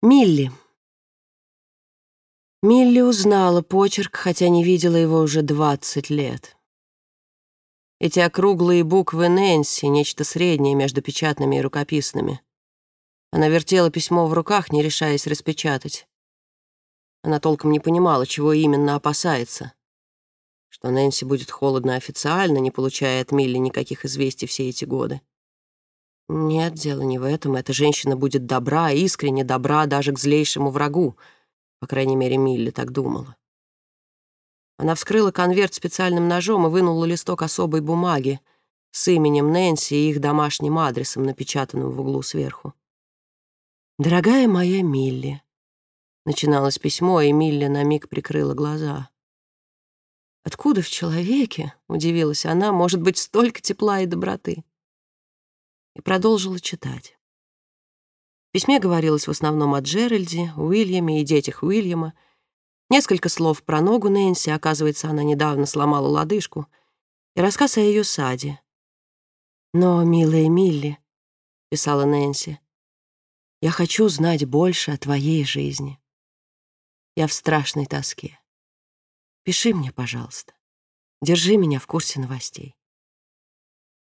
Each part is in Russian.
Милли. Милли узнала почерк, хотя не видела его уже 20 лет. Эти округлые буквы Нэнси, нечто среднее между печатными и рукописными. Она вертела письмо в руках, не решаясь распечатать. Она толком не понимала, чего именно опасается. Что Нэнси будет холодно официально, не получая от Милли никаких известий все эти годы. Нет, дело не в этом. Эта женщина будет добра, искренне добра даже к злейшему врагу. По крайней мере, Милли так думала. Она вскрыла конверт специальным ножом и вынула листок особой бумаги с именем Нэнси и их домашним адресом, напечатанным в углу сверху. «Дорогая моя Милли», — начиналось письмо, и Милли на миг прикрыла глаза. «Откуда в человеке, — удивилась она, — может быть столько тепла и доброты?» И продолжила читать. В письме говорилось в основном о Джеральде, Уильяме и детях Уильяма. Несколько слов про ногу Нэнси, оказывается, она недавно сломала лодыжку, и рассказ о ее саде. «Но, милая Милли», — писала Нэнси, — «я хочу знать больше о твоей жизни. Я в страшной тоске. Пиши мне, пожалуйста. Держи меня в курсе новостей.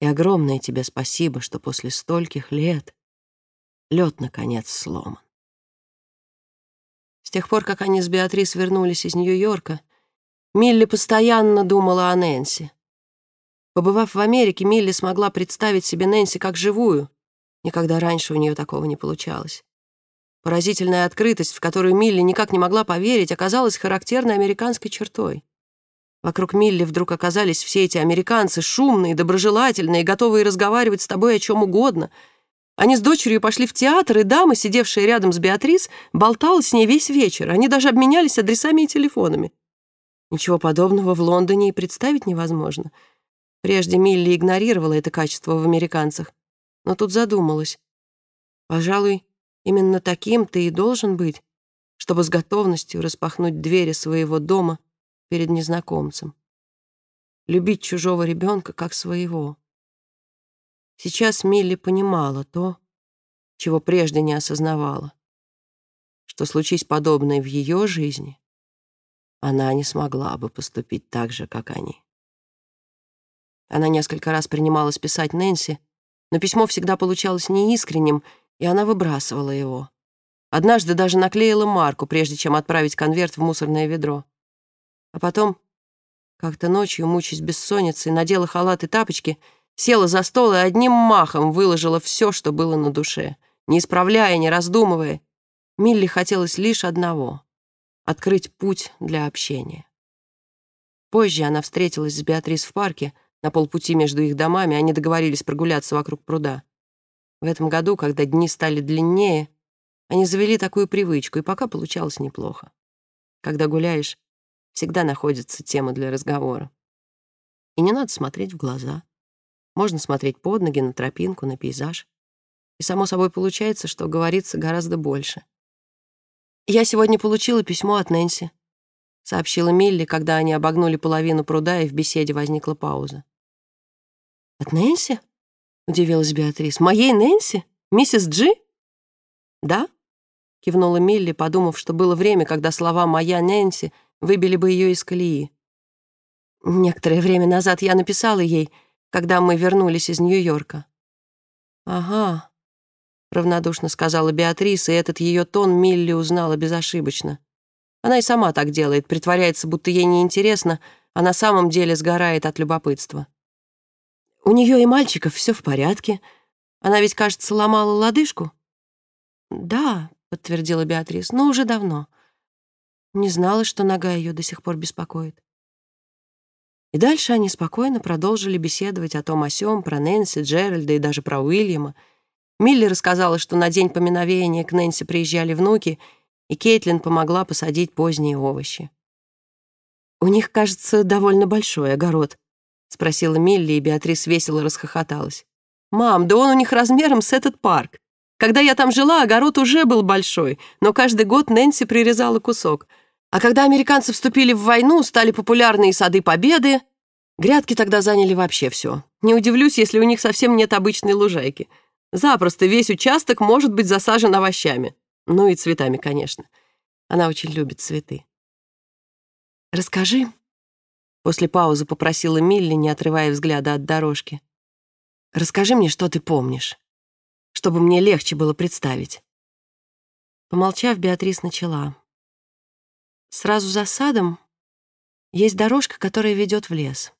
И огромное тебе спасибо, что после стольких лет лед наконец сломан. С тех пор, как они с Беатрис вернулись из Нью-Йорка, Милли постоянно думала о Нэнси. Побывав в Америке, Милли смогла представить себе Нэнси как живую. Никогда раньше у нее такого не получалось. Поразительная открытость, в которую Милли никак не могла поверить, оказалась характерной американской чертой. Вокруг Милли вдруг оказались все эти американцы, шумные, доброжелательные, готовые разговаривать с тобой о чем угодно. Они с дочерью пошли в театр, и дама, сидевшая рядом с Беатрис, болтала с ней весь вечер. Они даже обменялись адресами и телефонами. Ничего подобного в Лондоне и представить невозможно. Прежде Милли игнорировала это качество в американцах, но тут задумалась. Пожалуй, именно таким ты и должен быть, чтобы с готовностью распахнуть двери своего дома перед незнакомцем. Любить чужого ребенка как своего. Сейчас Милли понимала то, чего прежде не осознавала, что случись подобное в ее жизни, она не смогла бы поступить так же, как они. Она несколько раз принималась писать Нэнси, но письмо всегда получалось неискренним, и она выбрасывала его. Однажды даже наклеила марку, прежде чем отправить конверт в мусорное ведро. А потом, как-то ночью, мучаясь бессонницей, надела халат и тапочки, села за стол и одним махом выложила все, что было на душе, не исправляя, не раздумывая. Милли хотелось лишь одного — открыть путь для общения. Позже она встретилась с Беатрис в парке, на полпути между их домами они договорились прогуляться вокруг пруда. В этом году, когда дни стали длиннее, они завели такую привычку, и пока получалось неплохо. Когда гуляешь, всегда находится тема для разговора. И не надо смотреть в глаза. Можно смотреть под ноги, на тропинку, на пейзаж. И, само собой, получается, что говорится гораздо больше. «Я сегодня получила письмо от Нэнси», — сообщила Милли, когда они обогнули половину пруда, и в беседе возникла пауза. «От Нэнси?» — удивилась Беатрис. «Моей Нэнси? Миссис Джи?» «Да», — кивнула Милли, подумав, что было время, когда слова «моя Нэнси» выбили бы ее из колеи. Некоторое время назад я написала ей, когда мы вернулись из Нью-Йорка. «Ага», — равнодушно сказала Беатрис, и этот ее тон Милли узнала безошибочно. Она и сама так делает, притворяется, будто ей неинтересно, а на самом деле сгорает от любопытства. У нее и мальчиков все в порядке. Она ведь, кажется, ломала лодыжку. «Да», — подтвердила Беатрис, — «но уже давно. Не знала, что нога ее до сих пор беспокоит. И дальше они спокойно продолжили беседовать о том о сём, про Нэнси, Джеральда и даже про Уильяма. Милли рассказала, что на день поминовения к Нэнси приезжали внуки, и Кейтлин помогла посадить поздние овощи. «У них, кажется, довольно большой огород», — спросила Милли, и Беатрис весело расхохоталась. «Мам, да он у них размером с этот парк. Когда я там жила, огород уже был большой, но каждый год Нэнси прирезала кусок. А когда американцы вступили в войну, стали популярны и сады Победы. Грядки тогда заняли вообще все. Не удивлюсь, если у них совсем нет обычной лужайки. Запросто весь участок может быть засажен овощами. Ну и цветами, конечно. Она очень любит цветы. «Расскажи», — после паузы попросила Милли, не отрывая взгляда от дорожки. «Расскажи мне, что ты помнишь, чтобы мне легче было представить». Помолчав, Беатрис начала. «Сразу за садом есть дорожка, которая ведет в лес.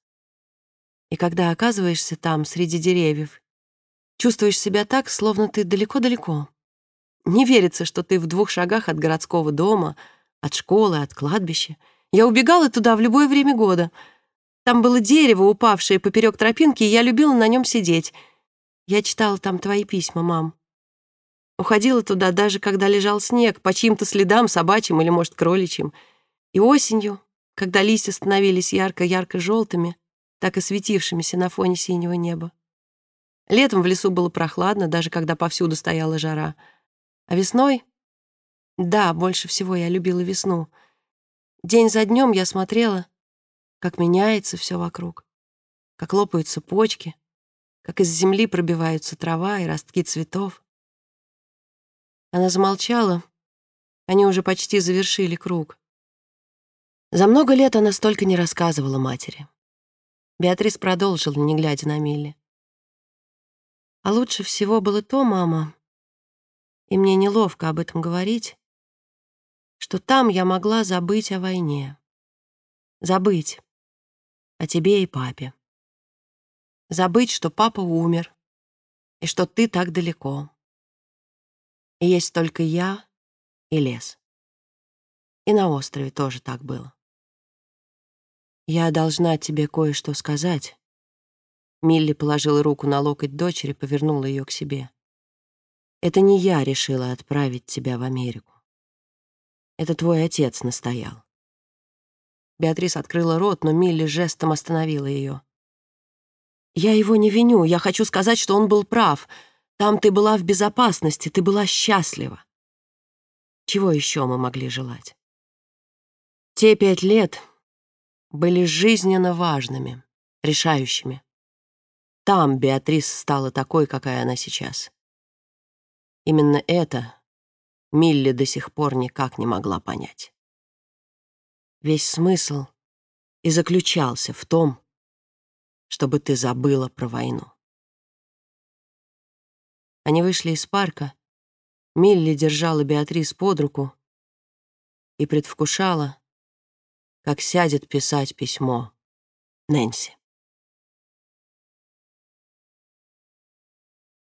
И когда оказываешься там, среди деревьев, чувствуешь себя так, словно ты далеко-далеко. Не верится, что ты в двух шагах от городского дома, от школы, от кладбища. Я убегала туда в любое время года. Там было дерево, упавшее поперек тропинки, и я любила на нем сидеть. Я читала там твои письма, мам. Уходила туда, даже когда лежал снег, по чьим-то следам, собачьим или, может, кроличьим. И осенью, когда листья становились ярко-ярко желтыми, так и светившимися на фоне синего неба. Летом в лесу было прохладно, даже когда повсюду стояла жара. А весной? Да, больше всего я любила весну. День за днем я смотрела, как меняется все вокруг, как лопаются почки, как из земли пробиваются трава и ростки цветов. Она замолчала. Они уже почти завершили круг. За много лет она столько не рассказывала матери. Беатрис продолжила, не глядя на Милли. А лучше всего было то, мама, и мне неловко об этом говорить, что там я могла забыть о войне. Забыть о тебе и папе. Забыть, что папа умер, и что ты так далеко и есть только я и лес. И на острове тоже так было. Я должна тебе кое-что сказать. Милли положила руку на локоть дочери, повернула ее к себе. Это не я решила отправить тебя в Америку. Это твой отец настоял. Беатрис открыла рот, но Милли жестом остановила ее. «Я его не виню. Я хочу сказать, что он был прав. Там ты была в безопасности, ты была счастлива. Чего еще мы могли желать? Те пять лет были жизненно важными, решающими. Там Беатрис стала такой, какая она сейчас. Именно это Милли до сих пор никак не могла понять. Весь смысл и заключался в том, чтобы ты забыла про войну. Они вышли из парка. Милли держала Беатрис под руку и предвкушала, как сядет писать письмо Нэнси.